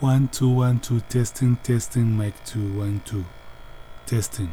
One, two, one, two, testing, testing, mic two, one, two, testing.